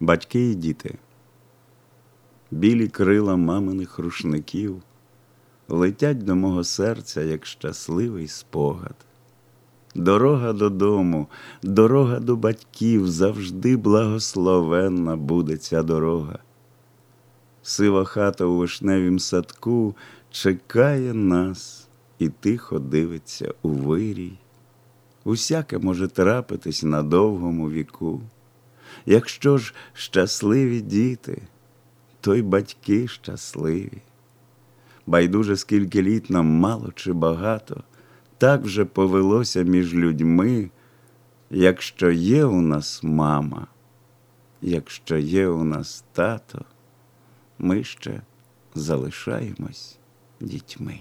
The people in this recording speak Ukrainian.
Батьки і діти, білі крила маминих рушників летять до мого серця, як щасливий спогад. Дорога додому, дорога до батьків, завжди благословенна буде ця дорога. Сива хата у вишневім садку чекає нас і тихо дивиться у вирій. Усяке може трапитись на довгому віку. Якщо ж щасливі діти, то й батьки щасливі. Байдуже, скільки літ нам мало чи багато, так вже повелося між людьми, якщо є у нас мама, якщо є у нас тато, ми ще залишаємось дітьми.